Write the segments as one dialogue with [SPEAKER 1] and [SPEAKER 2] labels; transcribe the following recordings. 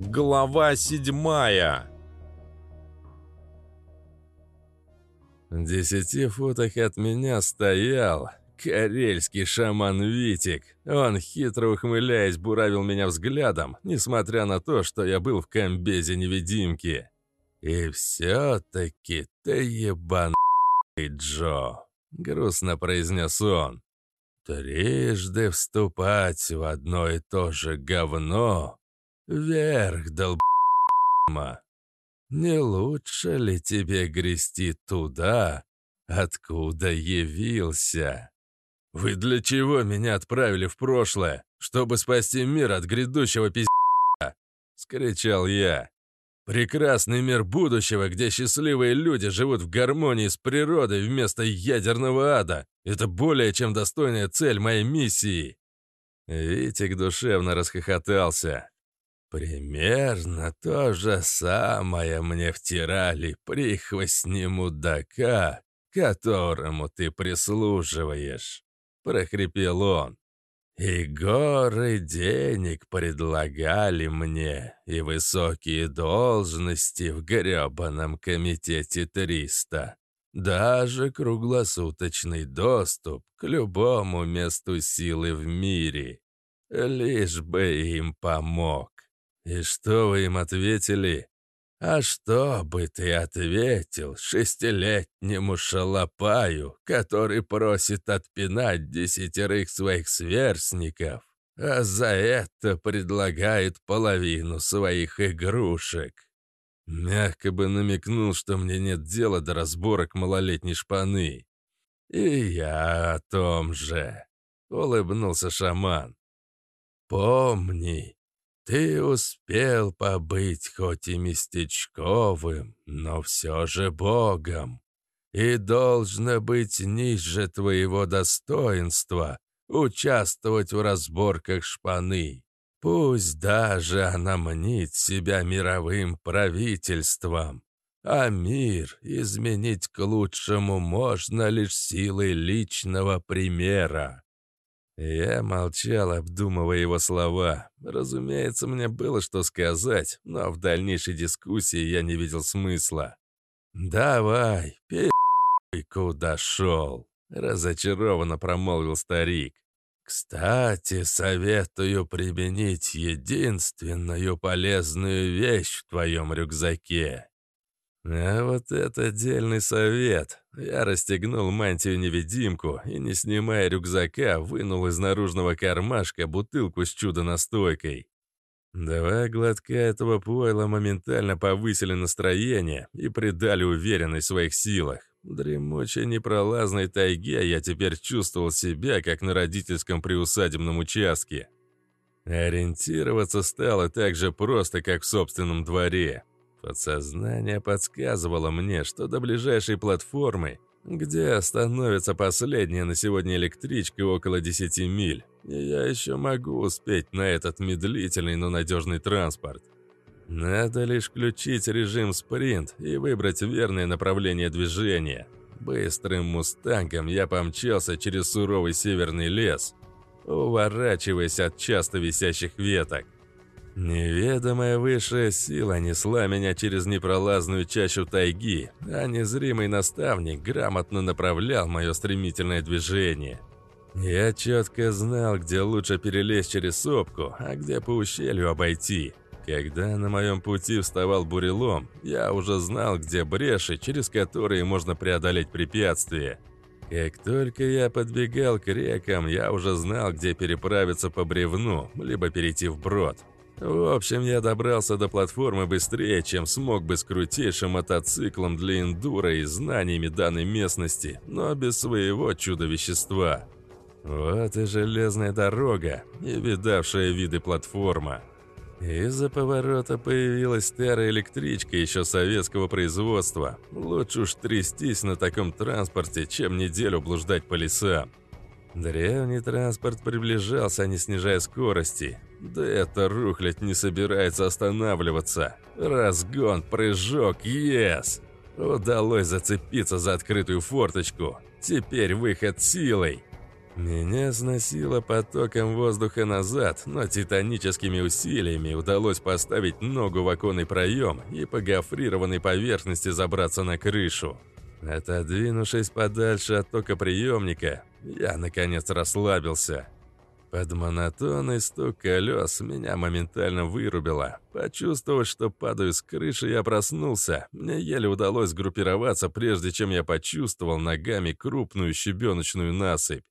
[SPEAKER 1] Глава седьмая В десяти футах от меня стоял карельский шаман Витик. Он, хитро ухмыляясь, буравил меня взглядом, несмотря на то, что я был в комбезе невидимки. «И все-таки ты ебаный, Джо», — грустно произнес он. «Трижды вступать в одно и то же говно Вверх, долб***ма. Не лучше ли тебе грести туда, откуда явился? Вы для чего меня отправили в прошлое? Чтобы спасти мир от грядущего пиздца? Скричал я. Прекрасный мир будущего, где счастливые люди живут в гармонии с природой вместо ядерного ада. Это более чем достойная цель моей миссии. Витик душевно расхохотался. Примерно то же самое мне втирали прихвостни мудака, которому ты прислуживаешь, прохрипел он. И горы денег предлагали мне, и высокие должности в гребаном комитете 300. Даже круглосуточный доступ к любому месту силы в мире. Лишь бы им помог. «И что вы им ответили?» «А что бы ты ответил шестилетнему шалопаю, который просит отпинать десятерых своих сверстников, а за это предлагает половину своих игрушек?» Мягко бы намекнул, что мне нет дела до разборок малолетней шпаны. «И я о том же», — улыбнулся шаман. «Помни, ты успел побыть хоть и местечковым, но все же богом, и должно быть ниже твоего достоинства участвовать в разборках шпаны. Пусть даже она мнит себя мировым правительством, а мир изменить к лучшему можно лишь силой личного примера. Я молчал, обдумывая его слова. Разумеется, мне было что сказать, но в дальнейшей дискуссии я не видел смысла. «Давай, пи***, куда шел?» — разочарованно промолвил старик. «Кстати, советую применить единственную полезную вещь в твоем рюкзаке. А вот это отдельный совет. Я расстегнул мантию-невидимку и, не снимая рюкзака, вынул из наружного кармашка бутылку с чудо-настойкой. Два глотка этого пойла моментально повысили настроение и придали уверенность в своих силах. В дремучей непролазной тайге я теперь чувствовал себя, как на родительском приусадебном участке. Ориентироваться стало так же просто, как в собственном дворе. Подсознание подсказывало мне, что до ближайшей платформы, где остановится последняя на сегодня электричка около 10 миль, и я еще могу успеть на этот медлительный, но надежный транспорт. Надо лишь включить режим спринт и выбрать верное направление движения. Быстрым мустангом я помчался через суровый северный лес, уворачиваясь от часто висящих веток. Неведомая высшая сила несла меня через непролазную чащу тайги, а незримый наставник грамотно направлял мое стремительное движение. Я четко знал, где лучше перелезть через сопку, а где по ущелью обойти. Когда на моем пути вставал бурелом, я уже знал, где бреши, через которые можно преодолеть препятствия. Как только я подбегал к рекам, я уже знал, где переправиться по бревну, либо перейти вброд. В общем, я добрался до платформы быстрее, чем смог бы с крутейшим мотоциклом для эндуро и знаниями данной местности, но без своего чудо-вещества. Вот и железная дорога, и видавшая виды платформа. Из-за поворота появилась старая электричка еще советского производства. Лучше уж трястись на таком транспорте, чем неделю блуждать по лесам. Древний транспорт приближался, не снижая скорости. Да эта рухлядь не собирается останавливаться. Разгон, прыжок, ес! Удалось зацепиться за открытую форточку. Теперь выход силой. Меня сносило потоком воздуха назад, но титаническими усилиями удалось поставить ногу в оконный проем и по гофрированной поверхности забраться на крышу. Отодвинувшись подальше от тока приемника, я наконец расслабился. Под монотонный стук колес меня моментально вырубило. Почувствовав, что падаю с крыши, я проснулся. Мне еле удалось группироваться, прежде чем я почувствовал ногами крупную щебеночную насыпь.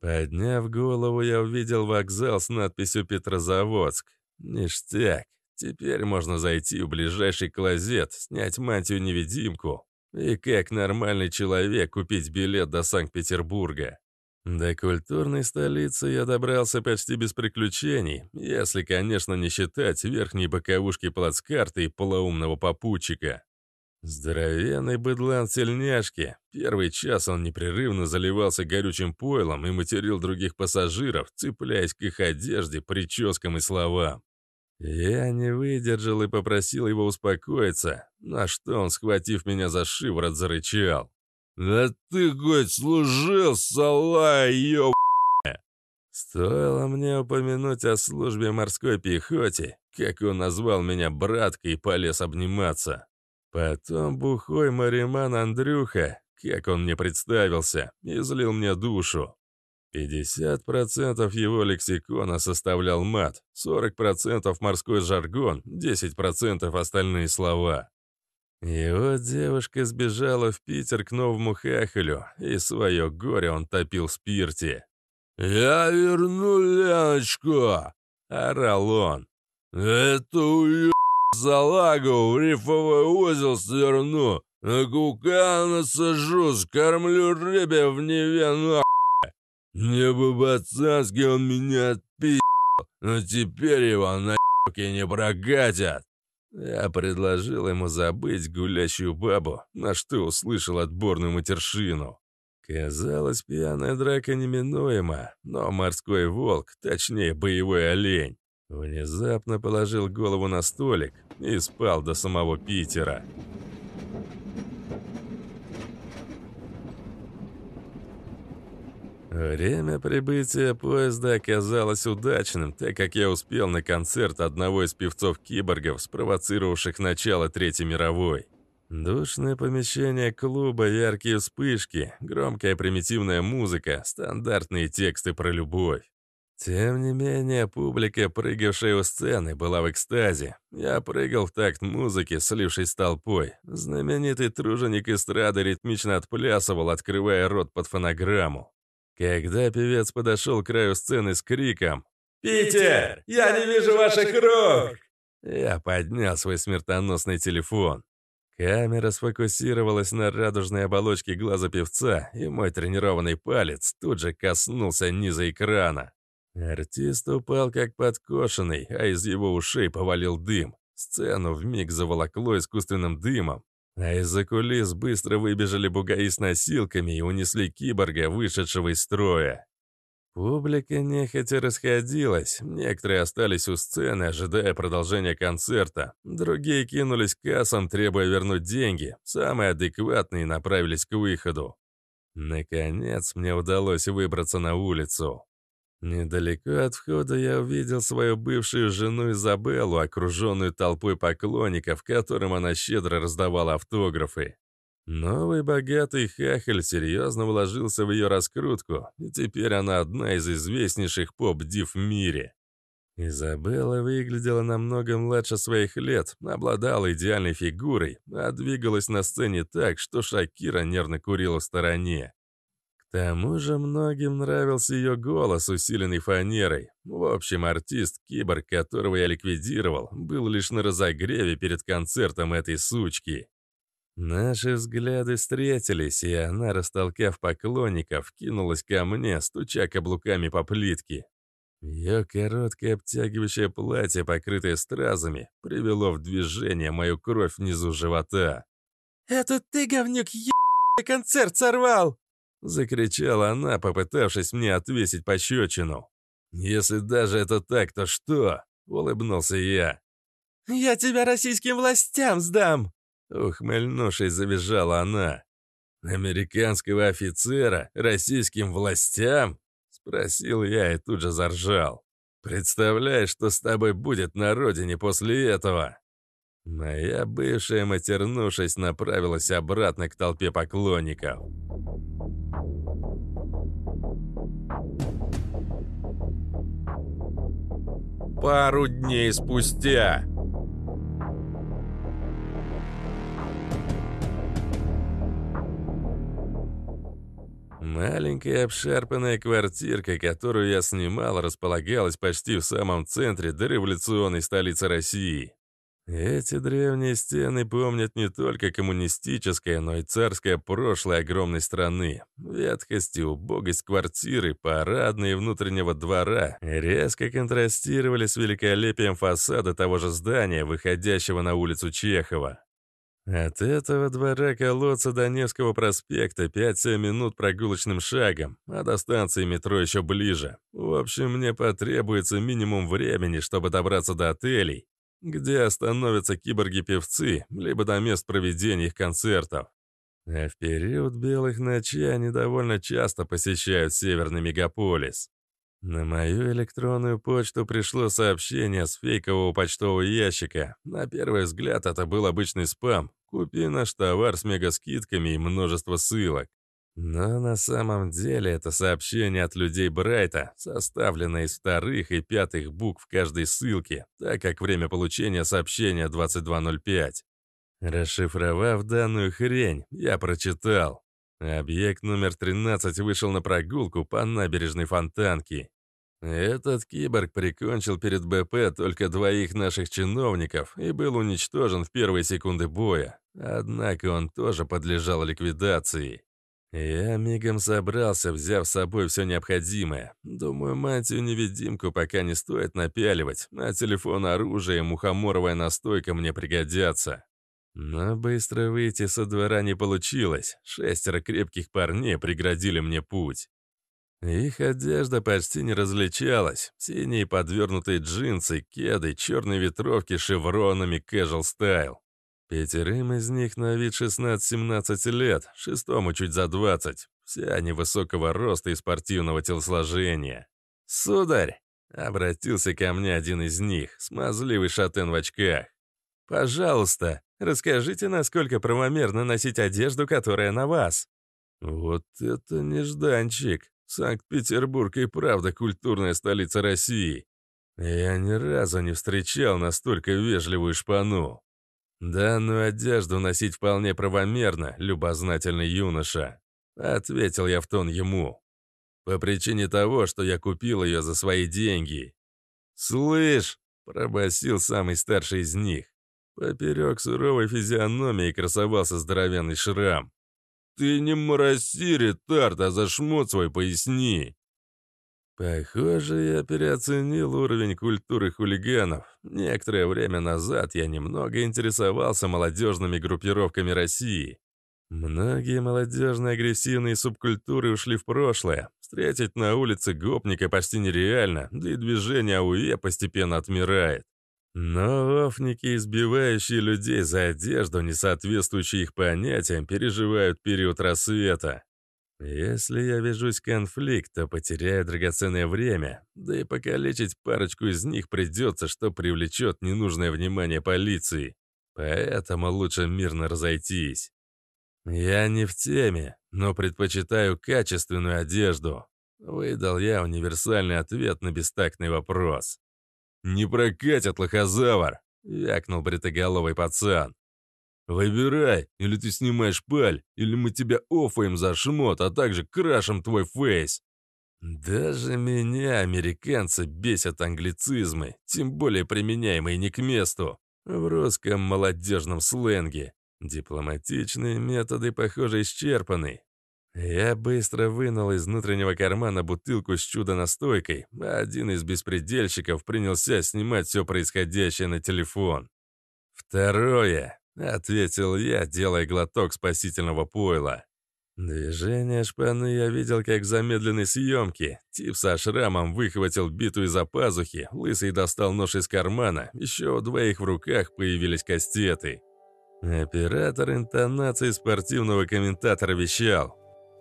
[SPEAKER 1] Подняв голову, я увидел вокзал с надписью «Петрозаводск». Ништяк. Теперь можно зайти в ближайший клозет, снять мантию-невидимку и, как нормальный человек, купить билет до Санкт-Петербурга. До культурной столицы я добрался почти без приключений, если, конечно, не считать верхней боковушки плацкарты и полоумного попутчика. Здоровенный быдлан тельняшки. Первый час он непрерывно заливался горючим пойлом и материл других пассажиров, цепляясь к их одежде, прическам и словам. Я не выдержал и попросил его успокоиться, на что он, схватив меня за шиворот, зарычал. «Да ты хоть служил, сала, ёб...» Стоило мне упомянуть о службе морской пехоте, как он назвал меня браткой и полез обниматься. Потом бухой мариман Андрюха, как он мне представился, излил мне душу. 50% его лексикона составлял мат, 40% морской жаргон, 10% остальные слова. Его девушка сбежала в Питер к новому хахалю, и свое горе он топил в спирте. «Я верну Леночку!» — орал он. «Это салагу в рифовой узел сверну, на кука насажу, скормлю рыбе в Неве нахуй. Не по-пацански он меня отпи***л, но теперь его на не прокатят. Я предложил ему забыть гулящую бабу, на что услышал отборную матершину. Казалось, пьяная драка неминуема, но морской волк, точнее боевой олень, Внезапно положил голову на столик и спал до самого Питера. Время прибытия поезда оказалось удачным, так как я успел на концерт одного из певцов-киборгов, спровоцировавших начало Третьей мировой. Душное помещение клуба, яркие вспышки, громкая примитивная музыка, стандартные тексты про любовь. Тем не менее, публика, прыгавшая у сцены, была в экстазе. Я прыгал в такт музыки, слившись с толпой. Знаменитый труженик эстрады ритмично отплясывал, открывая рот под фонограмму. Когда певец подошел к краю сцены с криком «Питер, я не вижу ваших рук!» Я поднял свой смертоносный телефон. Камера сфокусировалась на радужной оболочке глаза певца, и мой тренированный палец тут же коснулся низа экрана. Артист упал как подкошенный, а из его ушей повалил дым. Сцену вмиг заволокло искусственным дымом, а из-за кулис быстро выбежали бугаи с носилками и унесли киборга, вышедшего из строя. Публика нехотя расходилась, некоторые остались у сцены, ожидая продолжения концерта, другие кинулись к кассам, требуя вернуть деньги, самые адекватные направились к выходу. Наконец мне удалось выбраться на улицу. Недалеко от входа я увидел свою бывшую жену Изабеллу, окруженную толпой поклонников, которым она щедро раздавала автографы. Новый богатый хахаль серьезно вложился в ее раскрутку, и теперь она одна из известнейших поп-див в мире. Изабелла выглядела намного младше своих лет, обладала идеальной фигурой, а двигалась на сцене так, что Шакира нервно курила в стороне тому же многим нравился ее голос, усиленный фанерой. В общем, артист-киборг, которого я ликвидировал, был лишь на разогреве перед концертом этой сучки. Наши взгляды встретились, и она, растолкав поклонников, кинулась ко мне, стуча каблуками по плитке. Ее короткое обтягивающее платье, покрытое стразами, привело в движение мою кровь внизу живота. «Это ты, говнюк, е***й концерт сорвал!» Закричала она, попытавшись мне отвесить пощечину. «Если даже это так, то что?» — улыбнулся я. «Я тебя российским властям сдам!» Ухмыльнувшись, завизжала она. «Американского офицера? Российским властям?» Спросил я и тут же заржал. «Представляешь, что с тобой будет на родине после этого?» Моя бывшая, матернувшись, направилась обратно к толпе поклонников. Пару дней спустя. Маленькая обшарпанная квартирка, которую я снимал, располагалась почти в самом центре дореволюционной столицы России. Эти древние стены помнят не только коммунистическое, но и царское прошлое огромной страны. Ветхость и убогость квартиры, парадные внутреннего двора резко контрастировали с великолепием фасада того же здания, выходящего на улицу Чехова. От этого двора колодца до Невского проспекта 5-7 минут прогулочным шагом, а до станции метро еще ближе. В общем, мне потребуется минимум времени, чтобы добраться до отелей, где остановятся киборги-певцы, либо до мест проведения их концертов. А в период белых ночей они довольно часто посещают северный мегаполис. На мою электронную почту пришло сообщение с фейкового почтового ящика. На первый взгляд это был обычный спам. Купи наш товар с мегаскидками и множество ссылок. Но на самом деле это сообщение от людей Брайта, составленное из вторых и пятых букв каждой ссылки, так как время получения сообщения 22.05. Расшифровав данную хрень, я прочитал. Объект номер 13 вышел на прогулку по набережной Фонтанки. Этот киборг прикончил перед БП только двоих наших чиновников и был уничтожен в первые секунды боя. Однако он тоже подлежал ликвидации. Я мигом собрался, взяв с собой все необходимое. Думаю, мантию-невидимку пока не стоит напяливать, а телефон, оружие и мухоморовая настойка мне пригодятся. Но быстро выйти со двора не получилось. Шестеро крепких парней преградили мне путь. Их одежда почти не различалась. Синие подвернутые джинсы, кеды, черные ветровки с шевронами casual style. Пятерым из них на вид 16-17 лет, шестому чуть за 20. Все они высокого роста и спортивного телосложения. «Сударь!» — обратился ко мне один из них, смазливый шатен в очках. «Пожалуйста, расскажите, насколько правомерно носить одежду, которая на вас». «Вот это нежданчик! Санкт-Петербург и правда культурная столица России. Я ни разу не встречал настолько вежливую шпану. «Данную одежду носить вполне правомерно, любознательный юноша», — ответил я в тон ему. «По причине того, что я купил ее за свои деньги». «Слышь!» — пробасил самый старший из них. Поперек суровой физиономии красовался здоровенный шрам. «Ты не мороси, ретард, а за шмот свой поясни!» Похоже, я переоценил уровень культуры хулиганов. Некоторое время назад я немного интересовался молодежными группировками России. Многие молодежные агрессивные субкультуры ушли в прошлое. Встретить на улице гопника почти нереально, да и движение АУЕ постепенно отмирает. Но офники, избивающие людей за одежду, не соответствующие их понятиям, переживают период рассвета. Если я вяжусь в конфликт, то потеряю драгоценное время, да и покалечить парочку из них придется, что привлечет ненужное внимание полиции. Поэтому лучше мирно разойтись. Я не в теме, но предпочитаю качественную одежду. Выдал я универсальный ответ на бестактный вопрос. «Не прокатит, лохозавр!» — вякнул бритоголовый пацан. Выбирай, или ты снимаешь паль, или мы тебя офаем за шмот, а также крашем твой фейс. Даже меня, американцы, бесят англицизмы, тем более применяемые не к месту. В русском молодежном сленге. Дипломатичные методы, похоже, исчерпаны. Я быстро вынул из внутреннего кармана бутылку с чудо-настойкой, а один из беспредельщиков принялся снимать все происходящее на телефон. Второе. — ответил я, делая глоток спасительного пойла. Движение шпаны я видел как в замедленной съемке. Тип со шрамом выхватил биту из-за пазухи, лысый достал нож из кармана, еще у двоих в руках появились кастеты. Оператор интонации спортивного комментатора вещал.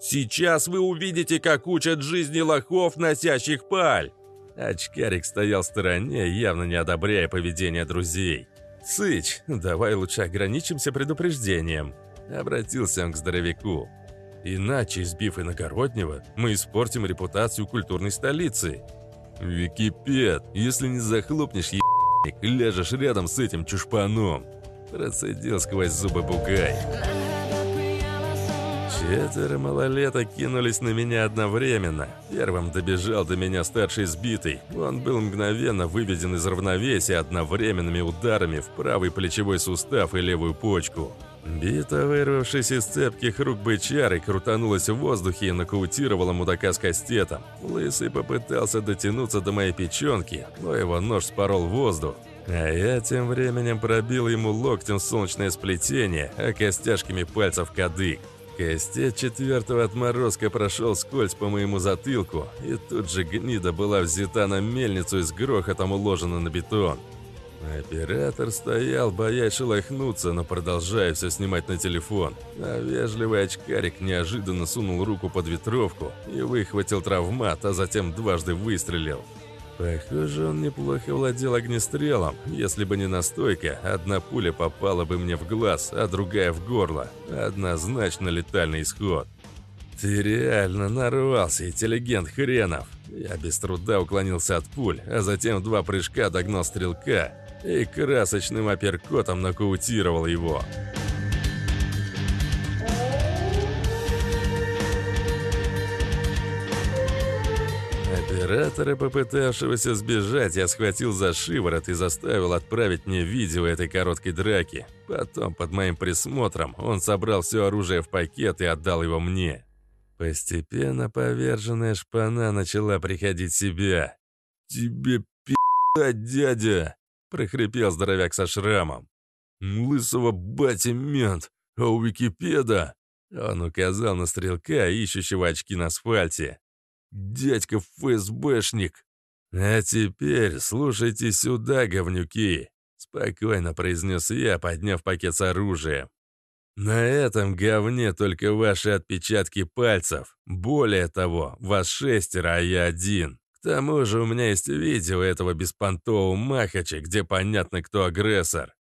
[SPEAKER 1] Сейчас вы увидите, как учат жизни лохов, носящих паль!» Очкарик стоял в стороне, явно не одобряя поведение друзей. «Сыч, давай лучше ограничимся предупреждением», — обратился он к здоровяку. «Иначе, избив иногороднего, мы испортим репутацию культурной столицы». «Википед, если не захлопнешь, ебаник, ляжешь рядом с этим чушпаном», — процедил сквозь зубы бугай. Четверо малолеток кинулись на меня одновременно. Первым добежал до меня старший сбитый. Он был мгновенно выведен из равновесия одновременными ударами в правый плечевой сустав и левую почку. Бита, вырвавшись из цепких рук бычары, крутанулась в воздухе и нокаутировала мудака с кастетом. Лысый попытался дотянуться до моей печенки, но его нож спорол воздух. А я тем временем пробил ему локтем солнечное сплетение, а костяшками пальцев кадык. Костет четвертого отморозка прошел скользь по моему затылку, и тут же гнида была взята на мельницу и с грохотом уложена на бетон. Оператор стоял, боясь шелохнуться, но продолжая все снимать на телефон. А вежливый очкарик неожиданно сунул руку под ветровку и выхватил травмат, а затем дважды выстрелил. Похоже, он неплохо владел огнестрелом. Если бы не настойка, одна пуля попала бы мне в глаз, а другая в горло. Однозначно летальный исход. «Ты реально нарвался, интеллигент хренов!» Я без труда уклонился от пуль, а затем в два прыжка догнал стрелка и красочным апперкотом нокаутировал его. Оператора, попытавшегося сбежать, я схватил за шиворот и заставил отправить мне видео этой короткой драки. Потом, под моим присмотром, он собрал все оружие в пакет и отдал его мне. Постепенно поверженная шпана начала приходить в себя. «Тебе пи***ть, дядя!» – прохрипел здоровяк со шрамом. «Лысого бати мент, а у Википеда...» Он указал на стрелка, ищущего очки на асфальте. Дядька ФСБшник. А теперь слушайте сюда, говнюки. Спокойно произнес я, подняв пакет с оружием. На этом говне только ваши отпечатки пальцев. Более того, вас шестеро, а я один. К тому же у меня есть видео этого беспонтового махача, где понятно, кто агрессор.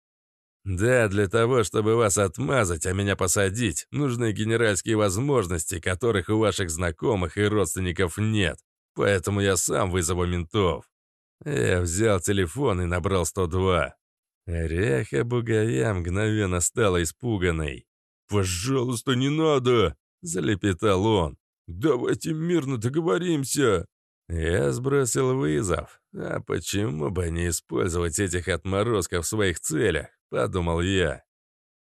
[SPEAKER 1] Да, для того, чтобы вас отмазать, а меня посадить, нужны генеральские возможности, которых у ваших знакомых и родственников нет. Поэтому я сам вызову ментов. Я взял телефон и набрал 102. Ряха бугая мгновенно стала испуганной. «Пожалуйста, не надо!» – залепетал он. «Давайте мирно договоримся!» Я сбросил вызов. А почему бы не использовать этих отморозков в своих целях? — подумал я.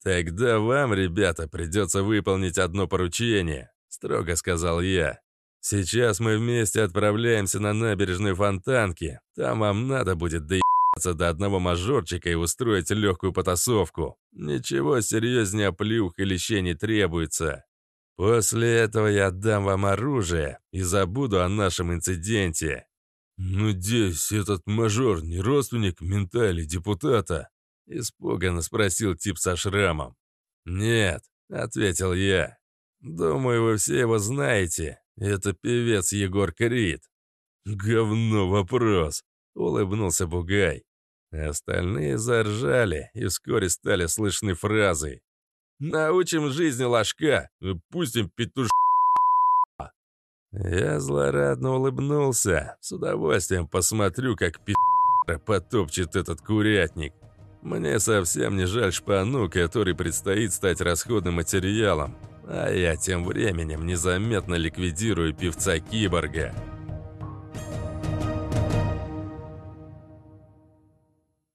[SPEAKER 1] «Тогда вам, ребята, придется выполнить одно поручение», — строго сказал я. «Сейчас мы вместе отправляемся на набережную Фонтанки. Там вам надо будет доебаться до одного мажорчика и устроить легкую потасовку. Ничего серьезнее плюх и лещей не требуется. После этого я отдам вам оружие и забуду о нашем инциденте». «Надеюсь, этот мажор не родственник мента или депутата?» Испуганно спросил тип со шрамом. «Нет», — ответил я. «Думаю, вы все его знаете. Это певец Егор Крид». «Говно вопрос», — улыбнулся Бугай. Остальные заржали, и вскоре стали слышны фразы. «Научим жизни ложка, пустим петуш...» Я злорадно улыбнулся. С удовольствием посмотрю, как пи*** потопчет этот курятник. Мне совсем не жаль шпану, который предстоит стать расходным материалом. А я тем временем незаметно ликвидирую певца-киборга.